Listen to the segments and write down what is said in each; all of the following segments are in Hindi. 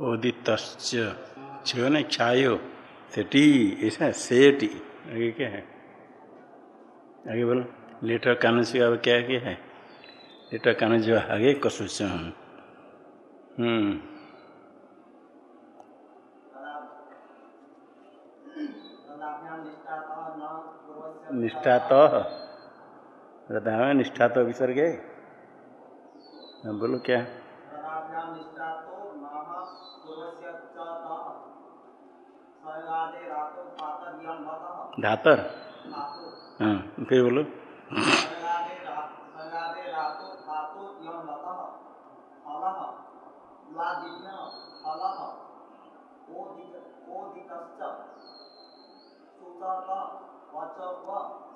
उदित छो छायो सेटी ऐसा से टी आगे क्या है? आगे बोलो। लेटर कान से अब क्या क्या है? लेटर कान जो आगे कसुच हम्म। निष्ठा तो है निष्ठा तो विसर्ग है हाँ, बोलो क्या? धातर हाँ फिर बोलो।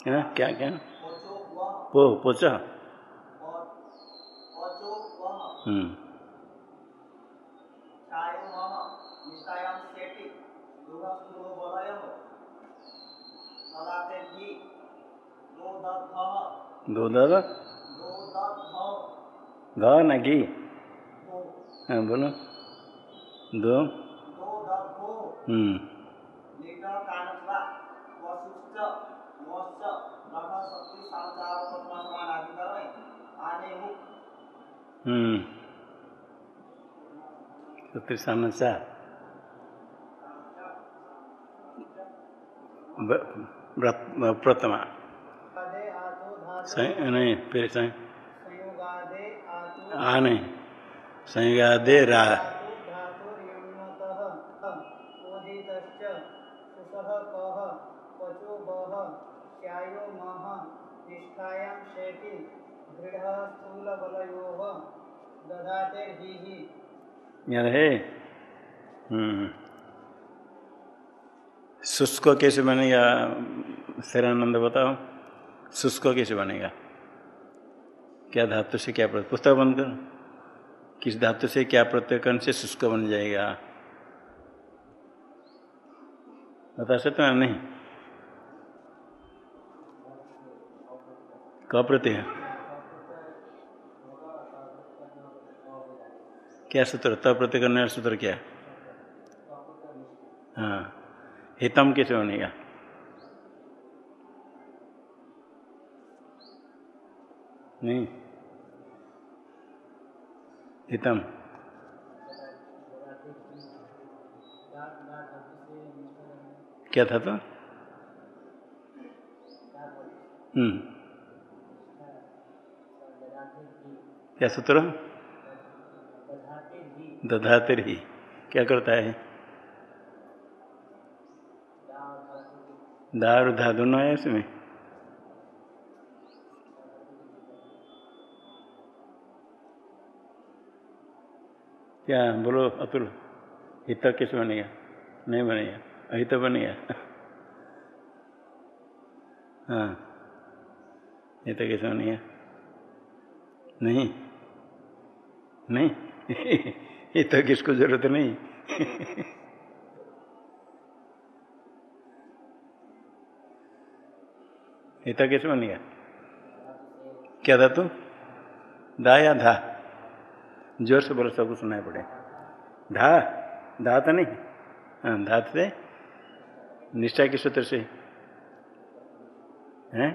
क्या क्या क्या? पो पोचा। हम्म। दो दादा ग ना घी हाँ बोलो दो हम्म हम्म सूत्र समस्या प्रथमा नहीं फिर आ नहीं संयुगादे रा। यहाँ है हम्म। शुष्क कैसे बनेगा शरानंद बताओ? शुष्क कैसे बनेगा? क्या धातु से क्या प्रत्यय? पुस्तक बंद करो। किस धातु से क्या प्रत्यय करने से शुष्क बन जाएगा? बता सकते हैं नहीं? क प्रत्यय? क्या सूत्र? त प्रत्यय करने वाला सूत्र क्या? हाँ। हितम कैसे बनेगा? नहीं। हितम क्या था तो? हम्म। क्या सूत्र? दधातिर ही। क्या करता है? दार धा दोनों है इसमें? क्या बोलो अतुल? हित किस बनेगा नहीं बनेगा अहित बनेगा हाँ। हित कैसे बनेगा नहीं नहीं। हित किसको ज़रूरत नहीं? हित कैसे बनेगा क्या था तू? दा या धा? ज़ोर से बोलो, सबको सुनाई पड़े। धा? धा तो नहीं? हाँ धा से निष्ठा के सूत्र से। हैं?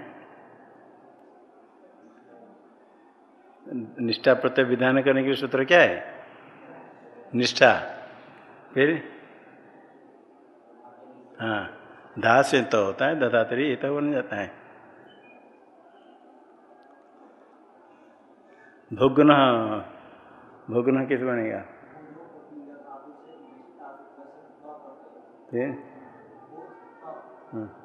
निष्ठा प्रत्यय विधान करने के सूत्र क्या है? निष्ठा। फिर? हाँ धा से तो होता है, दधातरी ये तो बन जाता है। भोगन भोगना किस बनेगा? हाँ।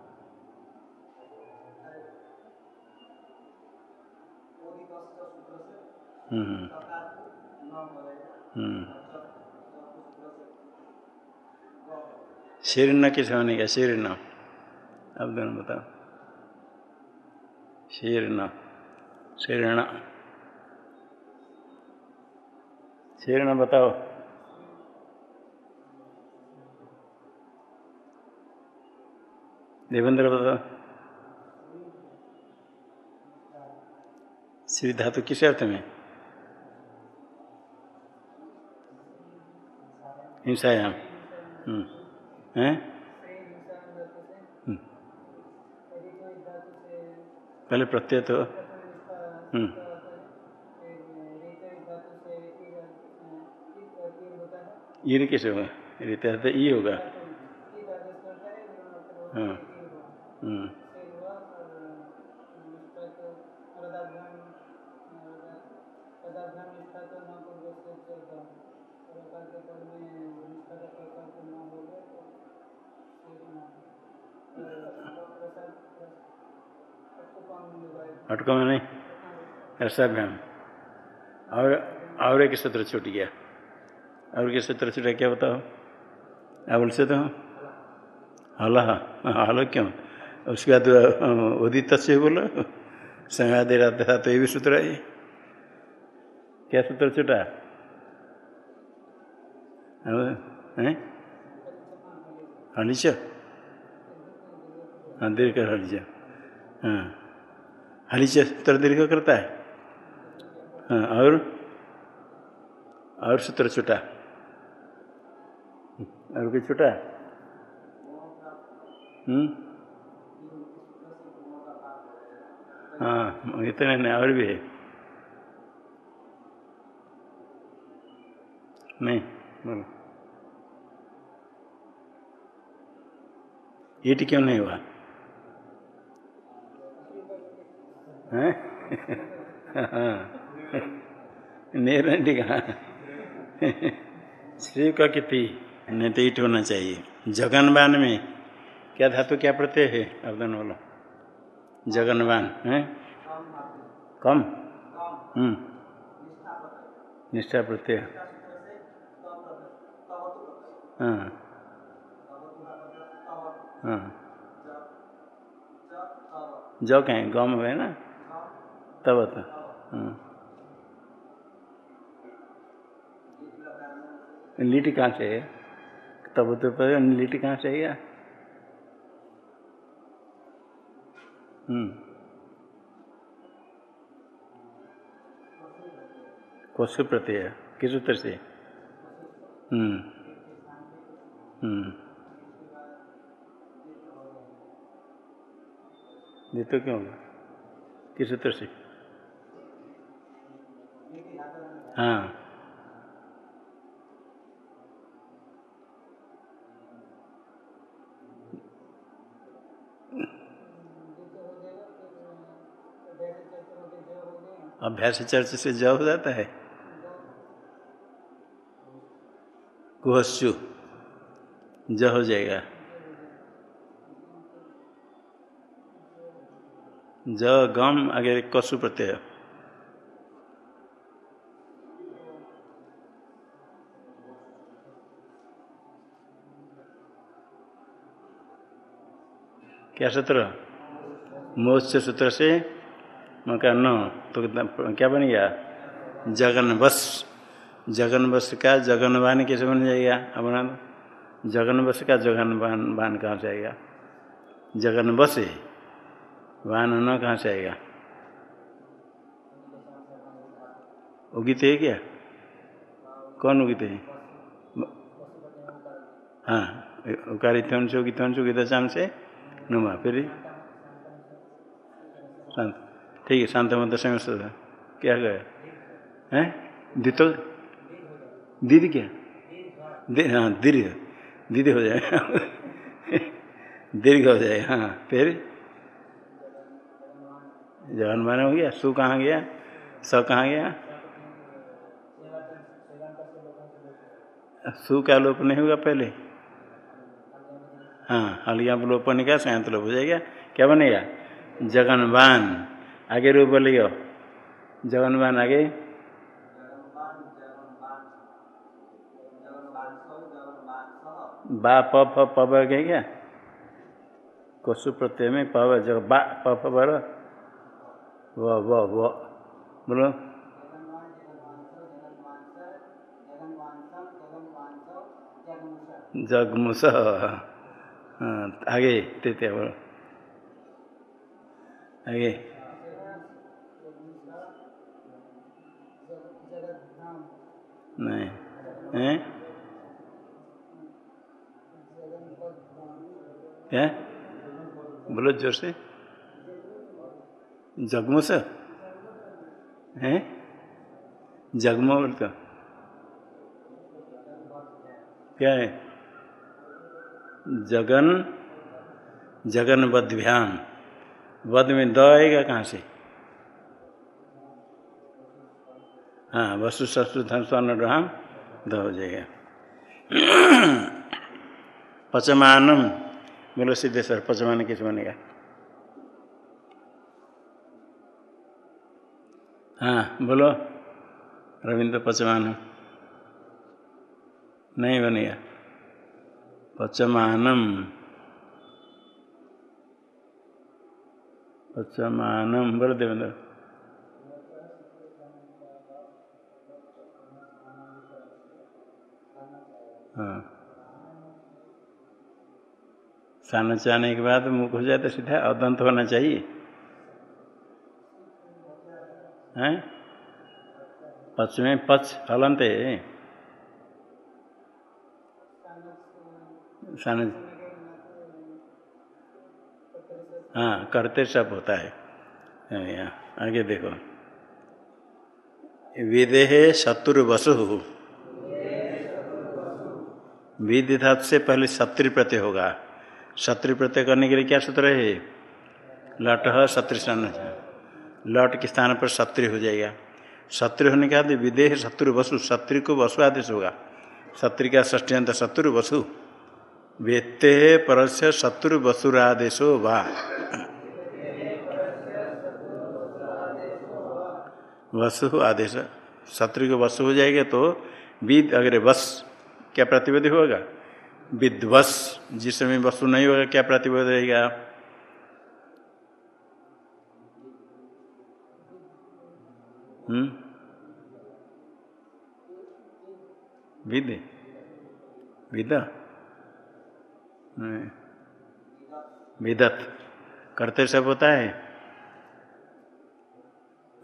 हम्म। हम्म। शीर्ण किस बनेगा? शीर्ण। अब दोनों बताओ। शीर्ण। शीर्ण। शीर्ण बताओ देवेंद्र बताओ श्री धातु किस अर्थ में हिंसायाम हम्म। हैं हम्म। पहले प्रत्यय तो हम्म। ईर कैसे होगा रीता तो ई होगा। हाँ हम्म। अटको में नहीं ऐसा भ्याम और और एक सूत्र छूट गया। और के सूत्र छूट क्या बताओ? आप बोल बोलते तो? हल हल क्यों? उसके बाद उदित से बोलो। संगा दे रहा था तो ये भी सूत्र है। क्या सूत्र छूटा? हलिच हाँ? दीर्घ हलिच हाँ। हलिच सूत्र दीर्घ करता है। हाँ और? और सूत्र छूटा। और कोई छूटा हम्म? हाँ इतने नहीं और भी है। नहीं, बोलो। ईट क्यों नहीं हुआ? हाँ? नेरंडी कहा श्री का किति नहीं तो ईट होना चाहिए। जगनबान में क्या धातु क्या प्रत्यय है? अवदान बोलो जगनबान है? कम। हम्म। निष्ठा प्रत्यय हाँ। हाँ। जो कहें, गम है ना? तब तो। हाँ। लीट कहाँ से है? तब तो पर लीट कहाँ से हम्म। कोशु प्रत्यय किस उत्तर से? हम्म। हम्म। तो क्यों होगा? किस उत्तर से? हाँ। अभ्यास चर्च से ज हो जाता है। कुहस्यु ज हो जाएगा। ज गम आगे कसु प्रत्यय क्या सूत्र? मोक्ष सूत्र से मकान न तो क्या बन गया? जगन बस जगन बस का जगन जगनवान कैसे बन जाएगा? अब बना जगन बस का जगनवान वान कहाँ से आएगा? जगन बस है, वान न कहाँ से आएगा? उगित है क्या? कौन उगित है? हाँ उकारिथन से उगिथन से उगित चाँद से, नुमा, फिर? शांत ठीक है, शांत मत संयोग क्या हैं? दितो दीदी क्या? दे हाँ दीर्घ दीदी हो जाए दीर्घ हो जाए हाँ। फिर? जवान माने हो गया। सु कहाँ गया? स कहाँ गया? सु का लोप नहीं होगा पहले? हाँ हलिया लोपन का संयंत्र लोप हो जाएगा। क्या बनेगा? जगनबान। आगे रूप बोलियो। जगनबान आगे। बा, प, फ, प गए क्या? कोसु प्रत्यय में प जग, बा, प, फ व। बोलो। जगमुस। हाँ आगे, तृतीय बोलो। आगे। नहीं। है? क्या बोलो ज़ोर से। जगमो से। है? जगमो बोलते क्या है? जगन जगन बद्याम बद में द आएगा कहाँ से? हाँ वसु ससु धन स्वर्ण राम द हो जाएगा पचमानम बोलो सिद्धेश्वर पचमान किस बनेगा हाँ बोलो। रविंद्र पचमान। नहीं बनेगा पचमानम। पचमानम, बोलो देवेंद्र। सान चाने के बाद मुख हो जाए तो सीधा अदंत होना चाहिए। हैं? पच में पच हलंत है। हाँ करते सब होता है। यहाँ, आगे देखो। विदेह शत्रु वसु विधि धात से पहले शत्रु प्रत्यय होगा। शत्रु प्रत्यय करने के लिए क्या सूत्र है? लट शत्रु लट के स्थान पर शत्रु हो जाएगा। शत्रु होने के बाद विदेह शत्रु वसु शत्रु को वसु आदेश होगा। शत्रु का ष्टियंत शत्रु वसु। व्यत्ते परस्य शत्रु वसुरादेशो वा। वसु आदेश। शत्रु को वसु हो जाएगा तो विद अगर वस। क्या प्रतिबद्ध होगा? विध्वस, जिस समय वस्तु नहीं होगा, क्या प्रतिबद्ध रहेगा? हम्म? विद विद विदत। करते सब होता है?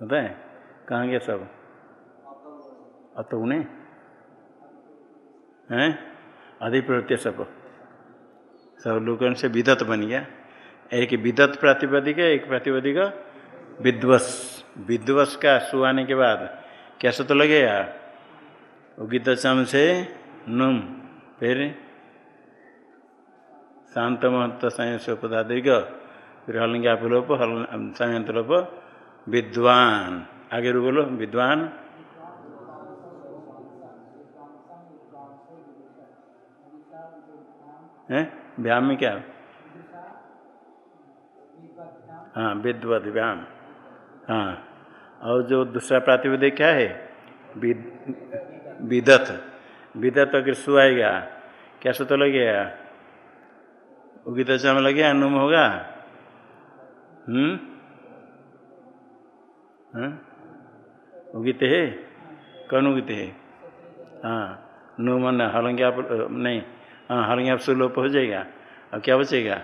होता है? कहाँ गया सब? अत उन्हें हैं? अधिप्रवृत्ति सब सब लोगों से विदत बन गया एक विदत प्रातिपदिक एक प्रातिपदिक विध्वस। विध्वस का सुहाने के बाद कैसा तो लगेगा? उगित चम से नुम, फिर शांत महत्व संयस पदाधिक फिर हलंग्या लोप हल संयंत लोप विद्वान। आगे बोलो, विद्वान। है? व्याम में क्या? हाँ विद्वत व्याम हाँ। और जो दूसरा प्रातिपदिक क्या है? विदत। विदत अगर सु आएगा, क्या सो तो लगेगा? उगित चम लगे अनुम होगा? हम्म? उगित है? कौन उगित है? हाँ। नुमन हलंगे आप नहीं। हाँ हलंगे आप सुलोप हो जाएगा। अब क्या बचेगा?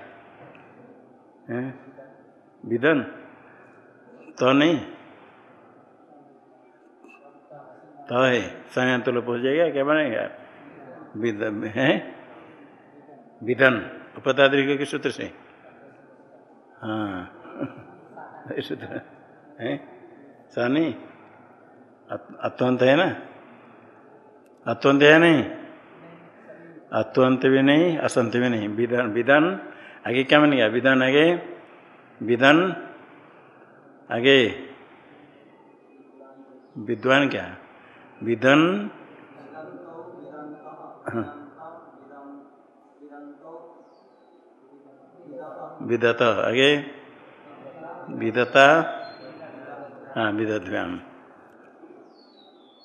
विधन तो नहीं? तो है संयंत तो लोप हो जाएगा, क्या बनेगा? विधन है? विधन उपदाद्रिक के सूत्र से? हाँ सूत्र, है? सनी अत्वंत है ना? अत्वंत है नहीं? अत्वंत भी नहीं, असंत भी नहीं। विधान विधान आगे क्या बनेगा विधान आगे विधान आगे, विद्वान क्या? विधन विदत, आगे, विदता हाँ विदध्याम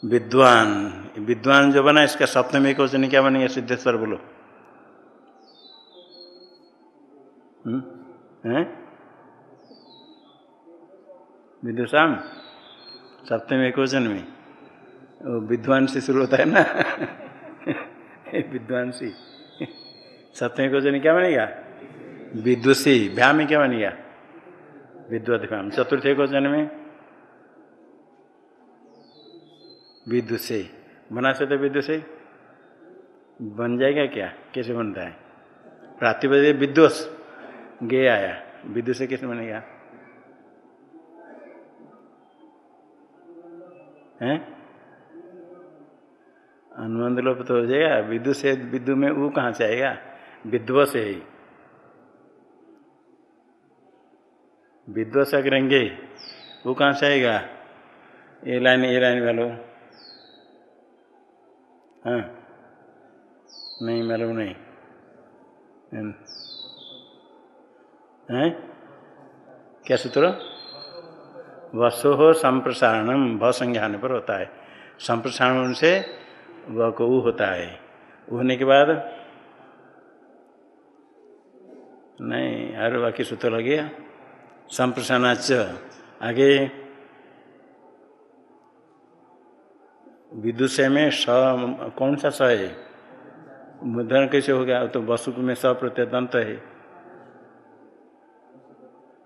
विद्वान। विद्वान जो बना, इसका सप्तमी को क्वेश्चन क्या बनेगा? सिद्धेश्वर बोलो। हैं? विदुषाम सप्तमी क्वेश्चन में। वो विद्वान से शुरू होता है ना? विद्वान सी। सप्तमी क्वेश्चन क्या बनेगा? विदुषी। भ्याम क्या बनेगा? विद्वत भ्याम चतुर्थ क्वेश्चन में विदुषे बना सकते विदुषे बन जाएगा क्या? कैसे बनता है? प्रातिपद विद्वस गे आया। विद्युत से किस बनेगा? हैं? अनुबंध लोप तो हो जाएगा। विद्युत से विद्युत में वो कहाँ से आएगा? विद्वस है। विद्वस करेंगे। वो कहाँ से आएगा? ए लाइन ए लाइन वालों। हाँ। नहीं, मालूम नहीं। हैं? क्या सूत्र? वसु हो संप्रसारणम भ संज्ञान पर होता है। संप्रसारण से वह को ऊ होता है। होने के बाद? नहीं अरे बाकी सूत्र लग गया। संप्रसारणाच आगे विदुषय में स, कौन सा स है? मुद्रण कैसे हो गया? तो वसु में स प्रत्यय दंत है।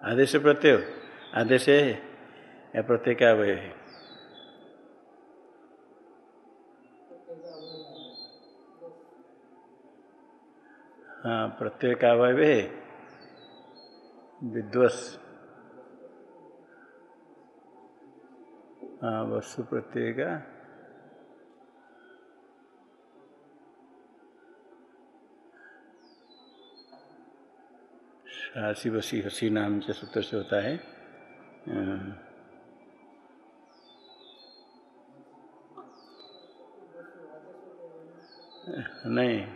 आदेश प्रत्यय? आदेश है। या प्रत्यय का अवय है? हाँ प्रत्यय का अवय है? विद्वस। हाँ वस्तु प्रत्यय का शासी वसी हसी नाम के सूत्र से होता है। नहीं,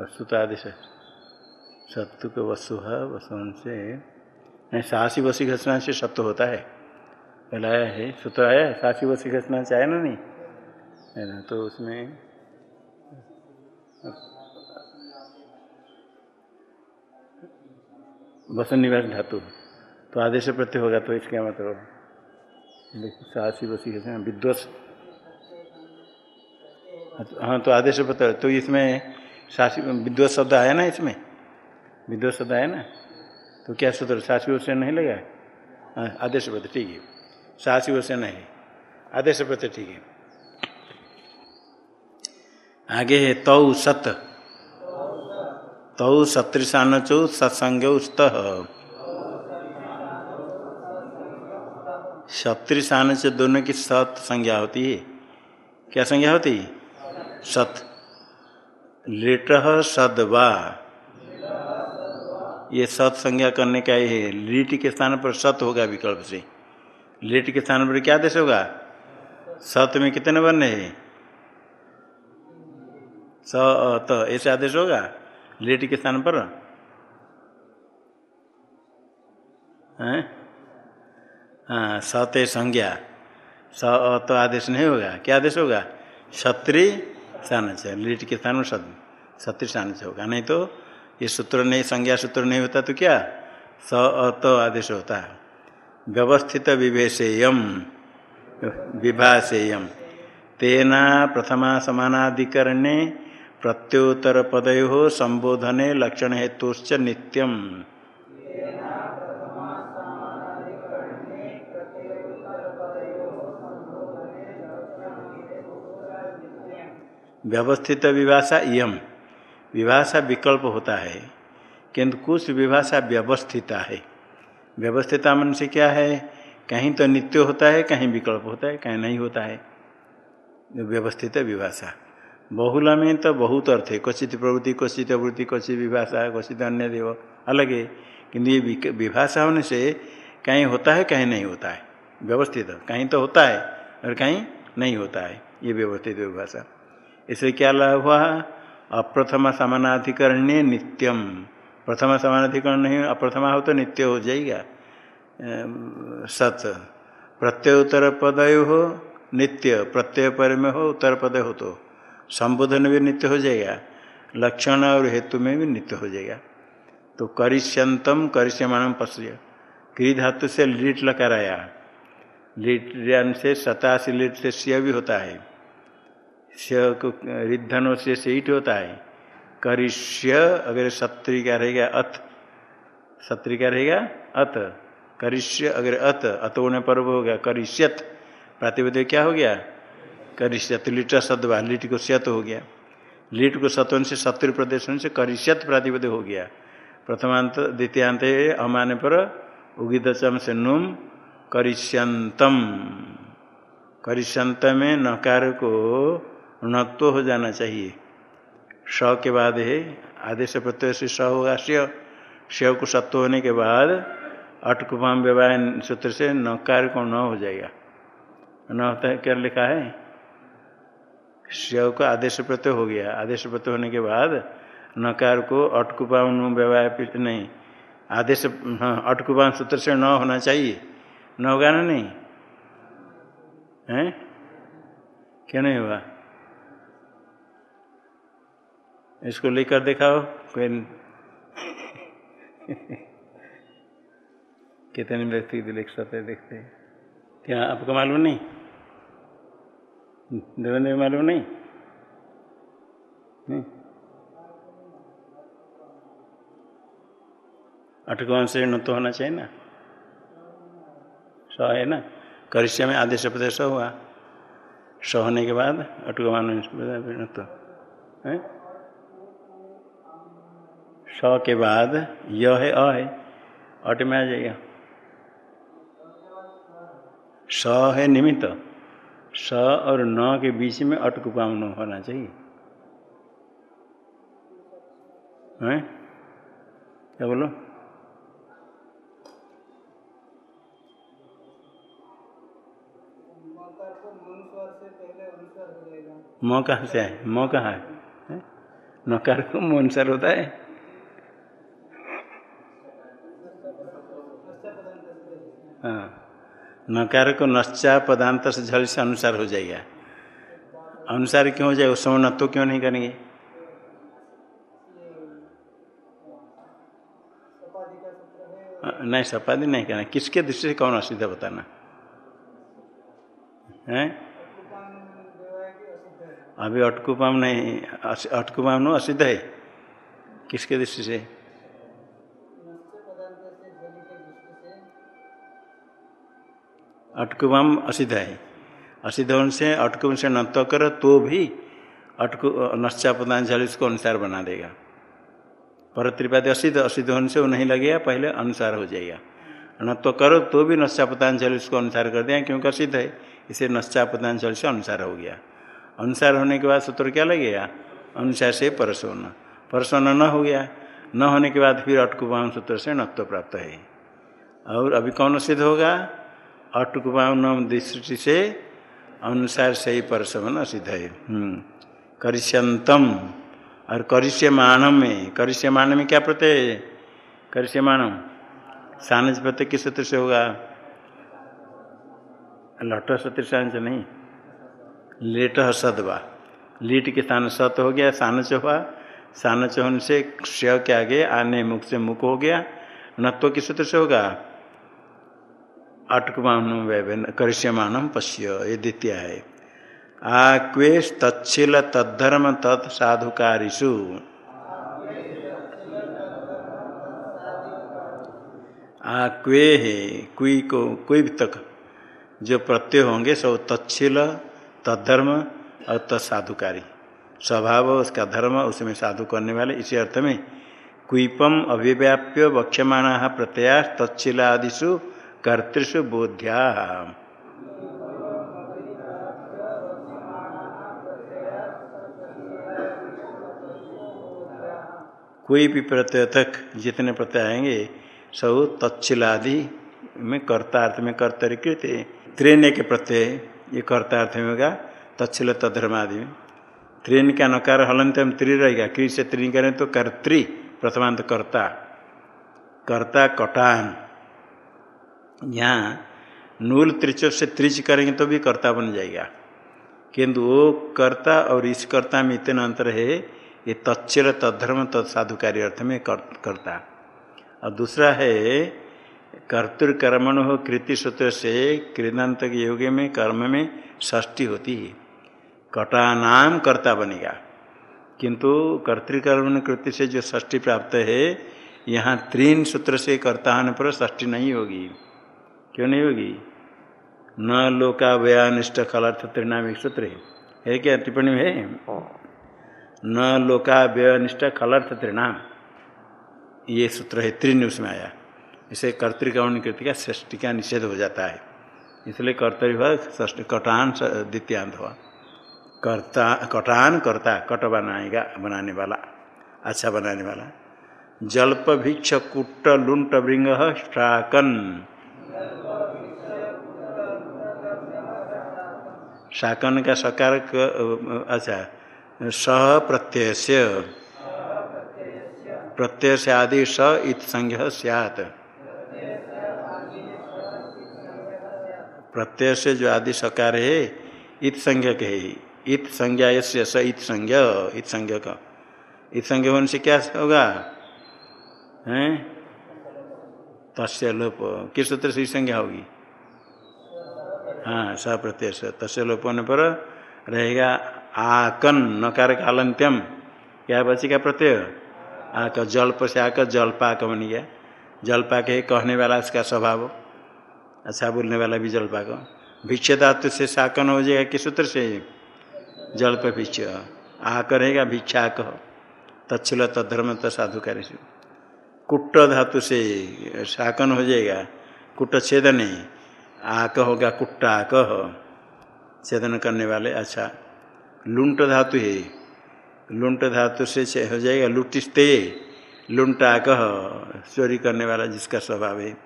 वस्तु तो आदेश है के वस्तु है वस्तु से। नहीं साहसी वसी घसना से सत्य होता है। पहले आया है, सूत्र आया है साहसी वसी घसना से आया ना नहीं? है ना तो उसमें वसन निवास धातु। तो आदेश प्रत्यय होगा तो इसका मतलब साहसी वसी घटना विद्वस। हाँ तो आदेश प्रत्यय तो इसमें सासी विद्वत शब्द आया ना इसमें? विद्वत शब्द आया ना? तो क्या सूत्र सासी वर्ष नहीं लगा? हाँ आदेश प्रत्यय, ठीक है। सासी वर्ष नहीं। आदेश प्रत्यय, ठीक है। आगे है, तौ सत। तौ सत्रिशान चौ सत्संग स्त। सत्रिशान से दोनों की सत संज्ञा होती है। क्या संज्ञा होती सत। लिट सदवा। ये सत संज्ञा करने का ही है। लिट के स्थान पर सत होगा विकल्प से। लिट के स्थान पर क्या आदेश होगा? सत में कितने वर्ण है? स तो। ऐसे आदेश होगा? लिट के स्थान पर? हैं? हाँ सत संज्ञा। स तो आदेश नहीं होगा। क्या आदेश होगा? क्षत्रि सानच लीट के स्थान में सत्य सानच होगा। नहीं तो ये सूत्र नहीं, संज्ञा सूत्र नहीं होता तो क्या? स अत आदेश होता है। व्यवस्थित विभेषेयम विभाषेयम तेना प्रथमा समानाधिकरणे प्रत्युत्तर पदयो संबोधने लक्षण हेतुश्च नित्यम। व्यवस्थित विभाषा यम विभाषा विकल्प होता है, किंतु कुछ विभाषा व्यवस्थिता है। व्यवस्थिता मन से क्या है? कहीं तो नित्य होता है, कहीं विकल्प होता है, कहीं नहीं होता है। व्यवस्थित विभाषा। बहुला में तो बहुत अर्थ है। क्वचित प्रवृत्ति क्वचित प्रवृत्ति क्वचित विभाषा, क्वचित अन्य देव। अलग है किंतु ये विभाषा होने से कहीं होता है, कहीं नहीं होता है। व्यवस्थित कहीं तो होता है और कहीं नहीं होता है। ये व्यवस्थित विभाषा। इसलिए क्या लाभ हुआ? अप्रथमा समानाधिकरण्य नित्यम प्रथमा समानाधिकरण नहीं, अप्रथमा हो तो नित्य हो जाएगा। सत। प्रत्यय उत्तर पदय हो नित्य। प्रत्यय पर में हो उत्तर पदय हो तो। संबोधन भी नित्य हो जाएगा, लक्षण और हेतु में भी नित्य हो जाएगा। तो करिष्यंतम करिष्यमाणम पश्य। क्री धातु से लीट लकाराया लीट से सतासी लीट से श्य भी होता है। श्य को रिद्धनों से सीट होता है। करिष्य अगर सत्री का रहेगा अथ सत्री का रहेगा अत करिष्य अगर अत अत होने पर होगा। करिष्यत प्रातिपद क्या हो गया? करिष्यत, लिट सदवा लिट को स्यत हो गया। लिट को सत्वन से सत्तर प्रदेश से करिष्यत प्रातिपद हो गया। प्रथमांत, द्वितीयांत अमाने पर उगित चम से नुम, करिष्यंतम। करिष्यंत में नकार को णत्व हो जाना चाहिए। स के बाद है, आदेश प्रत्यय से स होगा श्य। श्य को सत्व होने के बाद अटकुपाम व्यवहार सूत्र से नकार को न हो जाएगा। न होता है, क्या लिखा है? श्य का आदेश प्रत्यय हो गया। आदेश प्रत्यय होने के बाद नकार को अटकुपाम व्यवहार नहीं। आदेश हाँ अटकुपाम सूत्र से न होना चाहिए। न होगा ना नहीं? है? क्यों नहीं हुआ? इसको लेकर दिखाओ, कोई कितने व्यक्ति लिख सकते देखते क्या आपको मालूम नहीं? देवेंद्र भी मालूम नहीं? अटकवन से न तो होना चाहिए ना? स है ना? करिष्य में आदेश प्रदेश हुआ। स होने के बाद अटकमान न तो। है? स के बाद य है, अ है। अट में आ जाएगा। स है निमित्त। स और न के बीच में अटकुपाम होना चाहिए। हैं? क्या बोलो? म कहाँ से है म कहाँ है? नकार को म होता है? हाँ। नकार को नश्चा पदांत से झल से अनुसार हो जाएगा। अनुसार क्यों हो जाएगा? उस समय न तो क्यों नहीं करेंगे? नहीं, सपादी नहीं करना। किसके दृष्टि से कौन असिद्ध बताना? है? अभी अटकुपाम नहीं अटकुपाम नो असिद्ध है। किसके दृष्टि से? अटकुपाम असिद्ध है। असिद्ध होने से अटकुम से न तो कर तो भी अटकु, नश्चापदांजल इसको अनुसार बना देगा। पर त्रिपादी असिद्ध असिद्ध होने से वो नहीं लगेगा, पहले अनुसार हो जाएगा। न तो करो तो भी नश्चापदांजल इसको अनुसार कर दिया क्योंकि असिद्ध है, इसे नश्चापदांजल से अनुसार हो गया। अनुसार होने के बाद सूत्र क्या लगेगा? अनुसार से परसोन। परसोन न हो गया। न होने के बाद फिर अटकुपाम सूत्र से नत्व प्राप्त है। और अभी कौन सिद्ध होगा? अटकुपाम दृष्टि से अनुसार से ही परसवन सिद्ध है। करिष्यंतम और करिष्यमानम में करिष्यमान में क्या प्रत्यय करिष्यमानम सानज प्रत्यय किस सूत्र से होगा? लट सत्र नहीं। लेट सदवा लीट के स्थान सत हो गया सानच हुआ। सानच होने से क्ष के आगे आने मुख से मुख हो गया। नत्व किस सूत्र से होगा? अटकमान करिष्यमानम पश्य ये द्वितीय है आक्वेश तत्शील तद्धर्म तत्साधुकारिषु आक्वे है कुई को कोई भी तक जो प्रत्यय होंगे सब तत्शील तद्धर्म और तत्साधुकारी। स्वभाव उसका धर्म, उसमें साधु करने वाले, इसी अर्थ में कुपम अभिव्याप्य वक्ष्यमाण प्रत्यया तत्शिलादिशु कर्तृषु बोध्या कोई भी प्रत्यय तक जितने प्रत्यय आएँगे, सब तत्शिलादि में कर्तार्थ में कर्तरिकृत त्रेण्य के प्रत्यय, ये कर्तार्थ में होगा, तत्शिल तधर्म आदि में। त्रिन का नकार हलंत में त्रि रहेगा क्री से त्रि करें? तो कर्त्री प्रथमांत कर्ता। कर्ता कटान। यहाँ नूल त्रिचो से त्रिच करेंगे तो भी कर्ता बन जाएगा। किंतु वो कर्ता और इस कर्ता में इतना अंतर है, ये तत्चिल तद्धर्म, तत्साधुकारी अर्थ में कर्ता। और दूसरा है, कर्तृकर्मण हो कृति सूत्र से कृदांत योग में, कर्म में षष्ठी होती है। कटा नाम कर्ता बनेगा। किंतु कर्तृकर्मण कृति से जो षष्ठी प्राप्त है, यहाँ त्रीन सूत्र से कर्ता होने पर षष्ठी नहीं होगी। क्यों नहीं होगी? न लोका व्यनिष्ठ खलार्थ त्रिनामिक सूत्र है, है क्या टिप्पणी है? न लोका व्यनिष्ठ खलर्थ त्रिणाम ये सूत्र है त्रिन उसमें आया। इसे कर्तिकवर्ण कृति का सृष्टि का निषेध हो जाता है। इसलिए कर्तव्य कटान द्वितीयांत हुआ। कर्ता कटान करता कट बनाएगा बनाने वाला अच्छा बनाने वाला। जल्प भिक्ष कुट्ट लुंट भृंग शाकन शाकन का सकार अच्छा सह प्रत्यय से प्रत्यय से आदि स इत संज्ञ सियात। प्रत्यय से जो आदि सकार है, इत संज्ञक है। इत संज्ञा से स इत संज्ञ इत संज्ञ का। इत संज्ञ होने से क्या होगा? हैं? तस्य लोप किस सूत्र से संज्ञा होगी? हाँ स प्रत्यय से। तस्य लोप होने पर रहेगा आकन नकार का अलंत्यम क्या बचेगा प्रत्यय? आक, जल्प से आकर जलपाक बन गया। जलपाक है कहने वाला, इसका स्वभाव। अच्छा बोलने वाला भी जलपाक। भिक्ष धातु से साकन हो जाएगा किस सूत्र से? जल्प भिक्ष। आक रहेगा भिक्षाक। तत्ल तद्धर्म तसाधु कार्य कुट्ट धातु से शाकन हो जाएगा। कुट छेदन आक होगा कुट्टा कह छेदन करने वाले अच्छा। लुंट धातु है। लुंट धातु से हो जाएगा लुटिस्ते। लुंटा कह चोरी करने वाला जिसका स्वभाव है।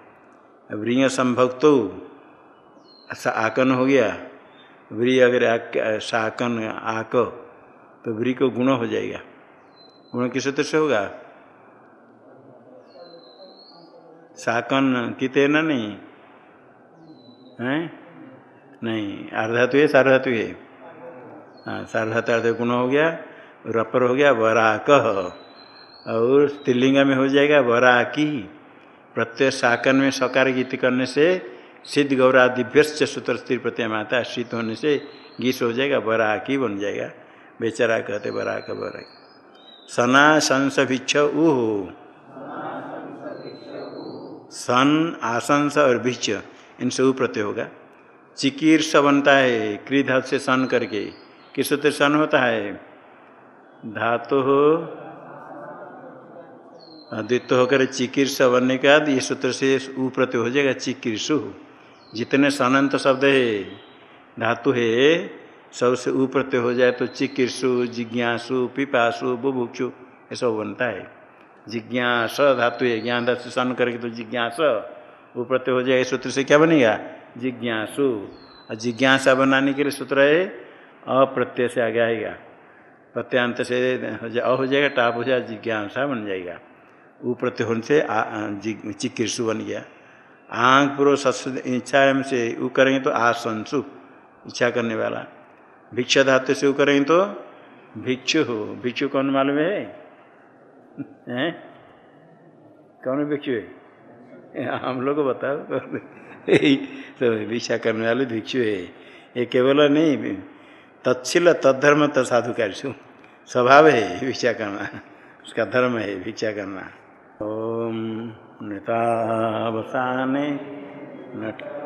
व्रिय संभव तो आकन हो गया। व्री अगर शाकन, आक तो व्री को गुण हो जाएगा। गुण किस सूत्र से होगा? साकन किते न नहीं? हैं? नहीं अर्धातु है सार्धातु है हाँ सार्धातु अर्ध गुण हो गया, रपर हो गया, वराक। और स्त्रीलिंग में हो जाएगा वराकी। प्रत्यय साकन में सकार गीत करने से सिद्ध गौरादिभ्यश्च सूत्र स्त्री प्रत्यय माता शीत होने से गीस हो जाएगा बराकी बन जाएगा। बेचारा कहते बराक बराक सना संस भिक्ष ऊह। सन आसंस और बीच इनसे ऊ प्रत्यय होगा। चिकीर्ष बनता है क्री धातु से सन करके। किस सूत्र सन होता है? धातु हो। द्वित्व होकर चिकीर्ष बनने के बाद ये सूत्र से ऊ प्रत्यय हो जाएगा चिकीर्षु जितने सनंत शब्द है, धातु है, सबसे ऊ प्रत्यय हो जाए तो चिकीर्षु जिज्ञासु, पिपासु, बुभुक्षु, ये सब बनता है। जिज्ञास धातु है, ज्ञान धातु सन करके तो जिज्ञास, वो प्रत्यय हो जाएगा सूत्र से क्या बनेगा? जिज्ञासु। और जिज्ञासा बनाने के लिए सूत्र है, अप्रत्यय से आगे आएगा। प्रत्यांत से हो अ हो जाएगा टाप हो जाएगा, जिज्ञासा बन जाएगा। वो प्रत्यय होने से चिकित्सु बन गया। आँख पूर्व सत्स, इच्छा से वो करेंगे तो आसंसु, इच्छा करने वाला। भिक्षा धातु से वो करेंगे तो भिक्षु हो भिक्षु कौन मालूम है? हैं? कौन भिक्षु? है हम लोग बताओ। तो भिक्षा करने वाले भिक्षु है। ये केवल नहीं, तत्शील तद्धर्म तसाधु कार्य स्वभाव है भिक्षा करना। उसका धर्म है भिक्षा करना। ओम नृतावसाने नट